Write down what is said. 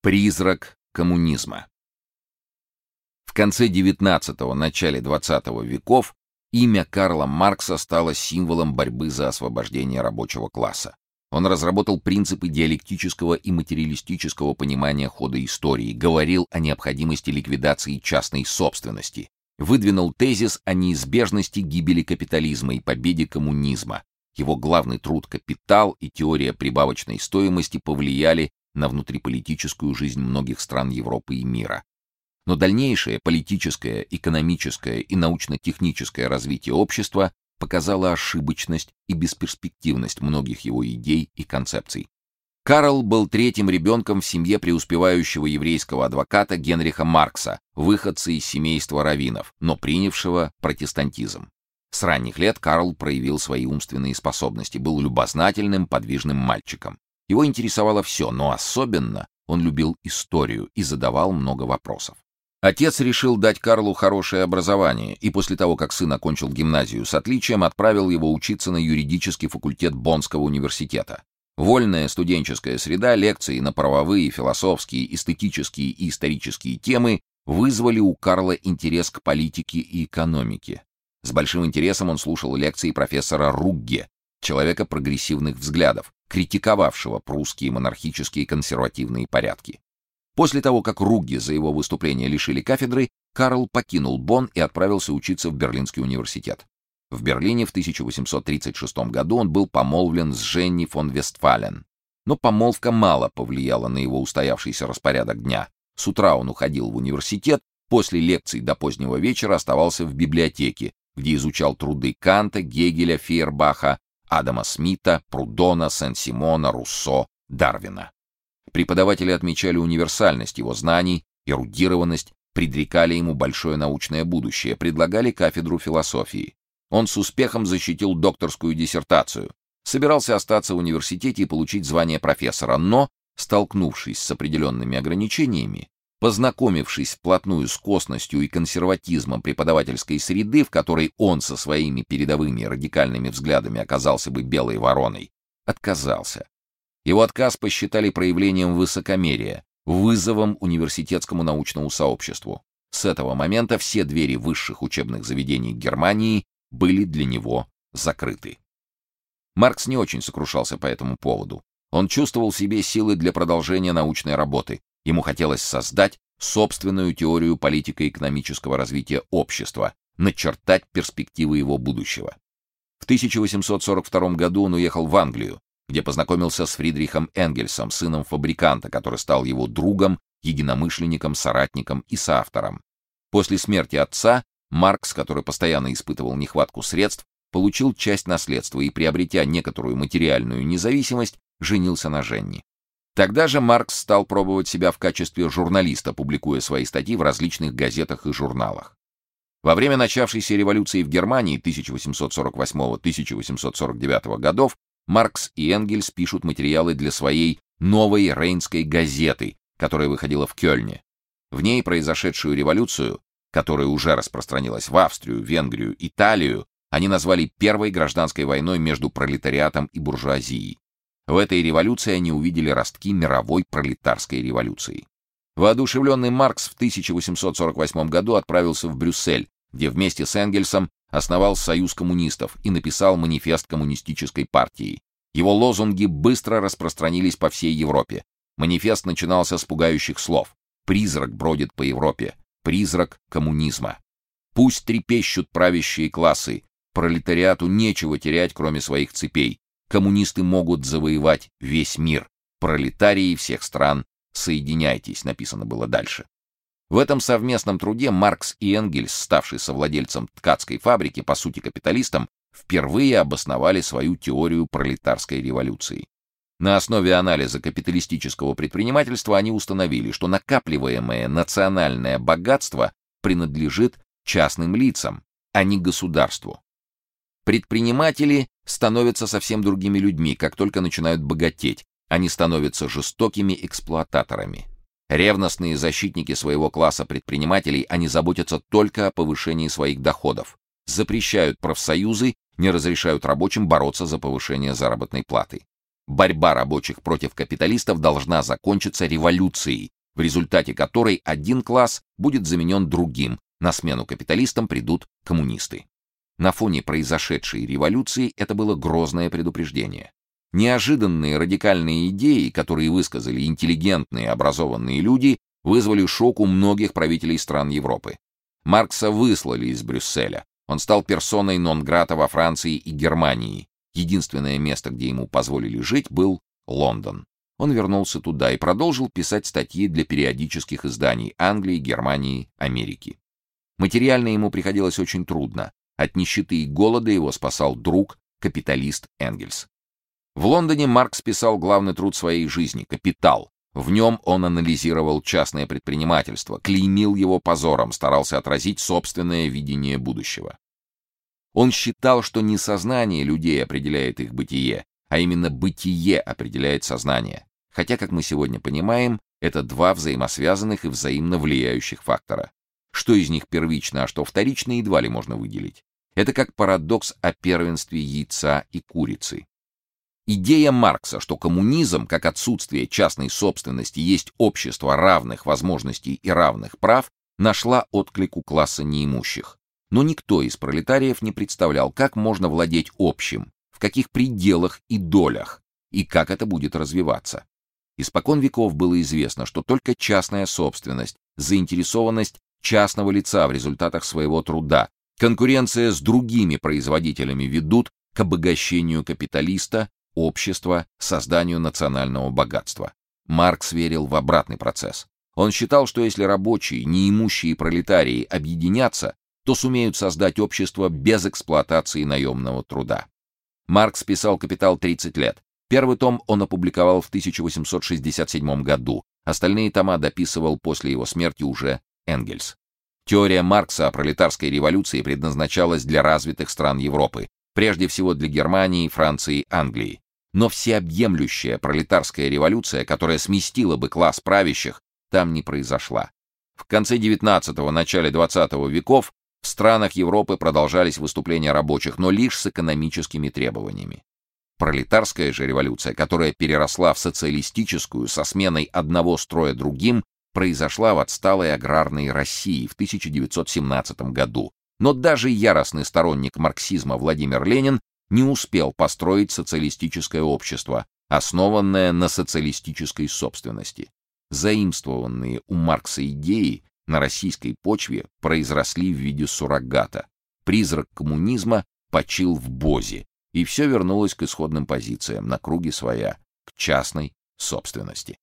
Призрак коммунизма. В конце XIX – начале XX веков имя Карла Маркса стало символом борьбы за освобождение рабочего класса. Он разработал принципы диалектического и материалистического понимания хода истории, говорил о необходимости ликвидации частной собственности, выдвинул тезис о неизбежности гибели капитализма и победе коммунизма. Его главный труд «Капитал» и теория прибавочной стоимости повлияли на внутриполитическую жизнь многих стран Европы и мира. Но дальнейшее политическое, экономическое и научно-техническое развитие общества показало ошибочность и бесперспективность многих его идей и концепций. Карл был третьим ребенком в семье преуспевающего еврейского адвоката Генриха Маркса, выходца из семейства раввинов, но принявшего протестантизм. С ранних лет Карл проявил свои умственные способности, был любознательным, подвижным мальчиком. Его интересовало все, но особенно он любил историю и задавал много вопросов. Отец решил дать Карлу хорошее образование, и после того, как сын окончил гимназию с отличием, отправил его учиться на юридический факультет Боннского университета. Вольная студенческая среда, лекции на правовые, философские, эстетические и исторические темы вызвали у Карла интерес к политике и экономике. С большим интересом он слушал лекции профессора Ругге, человека прогрессивных взглядов, критиковавшего прусские монархические консервативные порядки. После того, как Ругги за его выступление лишили кафедры, Карл покинул Бонн и отправился учиться в Берлинский университет. В Берлине в 1836 году он был помолвлен с Женни фон Вестфален. Но помолвка мало повлияла на его устоявшийся распорядок дня. С утра он уходил в университет, после лекций до позднего вечера оставался в библиотеке, где изучал труды Канта, Гегеля, Фейербаха, Адама Смита, Прудона, Сен-Симона, Руссо, Дарвина. Преподаватели отмечали универсальность его знаний, эрудированность, предрекали ему большое научное будущее, предлагали кафедру философии. Он с успехом защитил докторскую диссертацию, собирался остаться в университете и получить звание профессора, но, столкнувшись с определенными ограничениями, Познакомившись вплотную с косностью и консерватизмом преподавательской среды, в которой он со своими передовыми радикальными взглядами оказался бы белой вороной, отказался. Его отказ посчитали проявлением высокомерия, вызовом университетскому научному сообществу. С этого момента все двери высших учебных заведений Германии были для него закрыты. Маркс не очень сокрушался по этому поводу. Он чувствовал в себе силы для продолжения научной работы, Ему хотелось создать собственную теорию политико-экономического развития общества, начертать перспективы его будущего. В 1842 году он уехал в Англию, где познакомился с Фридрихом Энгельсом, сыном фабриканта, который стал его другом, единомышленником, соратником и соавтором. После смерти отца Маркс, который постоянно испытывал нехватку средств, получил часть наследства и, приобретя некоторую материальную независимость, женился на Женне. Тогда же Маркс стал пробовать себя в качестве журналиста, публикуя свои статьи в различных газетах и журналах. Во время начавшейся революции в Германии 1848-1849 годов Маркс и Энгельс пишут материалы для своей новой Рейнской газеты, которая выходила в Кёльне. В ней произошедшую революцию, которая уже распространилась в Австрию, Венгрию, Италию, они назвали первой гражданской войной между пролетариатом и буржуазией. В этой революции они увидели ростки мировой пролетарской революции. Воодушевленный Маркс в 1848 году отправился в Брюссель, где вместе с Энгельсом основал Союз коммунистов и написал манифест коммунистической партии. Его лозунги быстро распространились по всей Европе. Манифест начинался с пугающих слов: "Призрак бродит по Европе, призрак коммунизма. Пусть трепещут правящие классы, пролетариату нечего терять, кроме своих цепей коммунисты могут завоевать весь мир. Пролетарии всех стран, соединяйтесь, написано было дальше. В этом совместном труде Маркс и Энгельс, ставшие совладельцем ткацкой фабрики, по сути капиталистом, впервые обосновали свою теорию пролетарской революции. На основе анализа капиталистического предпринимательства они установили, что накапливаемое национальное богатство принадлежит частным лицам, а не государству. Предприниматели становятся совсем другими людьми, как только начинают богатеть. Они становятся жестокими эксплуататорами. Ревностные защитники своего класса предпринимателей, они заботятся только о повышении своих доходов. Запрещают профсоюзы, не разрешают рабочим бороться за повышение заработной платы. борьба рабочих против капиталистов должна закончиться революцией, в результате которой один класс будет заменен другим, на смену капиталистам придут коммунисты. На фоне произошедшей революции это было грозное предупреждение. Неожиданные радикальные идеи, которые высказали интеллигентные образованные люди, вызвали шок у многих правителей стран Европы. Маркса выслали из Брюсселя. Он стал персоной нон-грата во Франции и Германии. Единственное место, где ему позволили жить, был Лондон. Он вернулся туда и продолжил писать статьи для периодических изданий Англии, Германии, Америки. Материально ему приходилось очень трудно. От нищеты и голода его спасал друг, капиталист Энгельс. В Лондоне Маркс писал главный труд своей жизни «Капитал». В нем он анализировал частное предпринимательство, клеймил его позором, старался отразить собственное видение будущего. Он считал, что не сознание людей определяет их бытие, а именно бытие определяет сознание. Хотя, как мы сегодня понимаем, это два взаимосвязанных и взаимно влияющих фактора. Что из них первично, а что вторично, едва ли можно выделить. Это как парадокс о первенстве яйца и курицы. Идея Маркса, что коммунизм, как отсутствие частной собственности, есть общество равных возможностей и равных прав, нашла отклик у класса неимущих. Но никто из пролетариев не представлял, как можно владеть общим, в каких пределах и долях, и как это будет развиваться. Испокон веков было известно, что только частная собственность, заинтересованность частного лица в результатах своего труда, конкуренция с другими производителями ведут к обогащению капиталиста, общества, созданию национального богатства. Маркс верил в обратный процесс. Он считал, что если рабочие, неимущие пролетарии объединятся, то сумеют создать общество без эксплуатации наемного труда. Маркс писал «Капитал» 30 лет. Первый том он опубликовал в 1867 году, остальные тома дописывал после его смерти уже Энгельс. Теория Маркса о пролетарской революции предназначалась для развитых стран Европы, прежде всего для Германии, Франции, Англии. Но всеобъемлющая пролетарская революция, которая сместила бы класс правящих, там не произошла. В конце XIX – начале XX веков в странах Европы продолжались выступления рабочих, но лишь с экономическими требованиями. Пролетарская же революция, которая переросла в социалистическую со сменой одного строя другим, произошла в отсталой аграрной России в 1917 году. Но даже яростный сторонник марксизма Владимир Ленин не успел построить социалистическое общество, основанное на социалистической собственности. Заимствованные у Маркса идеи на российской почве произросли в виде суррогата. Призрак коммунизма почил в Бозе, и все вернулось к исходным позициям, на круге своя, к частной собственности.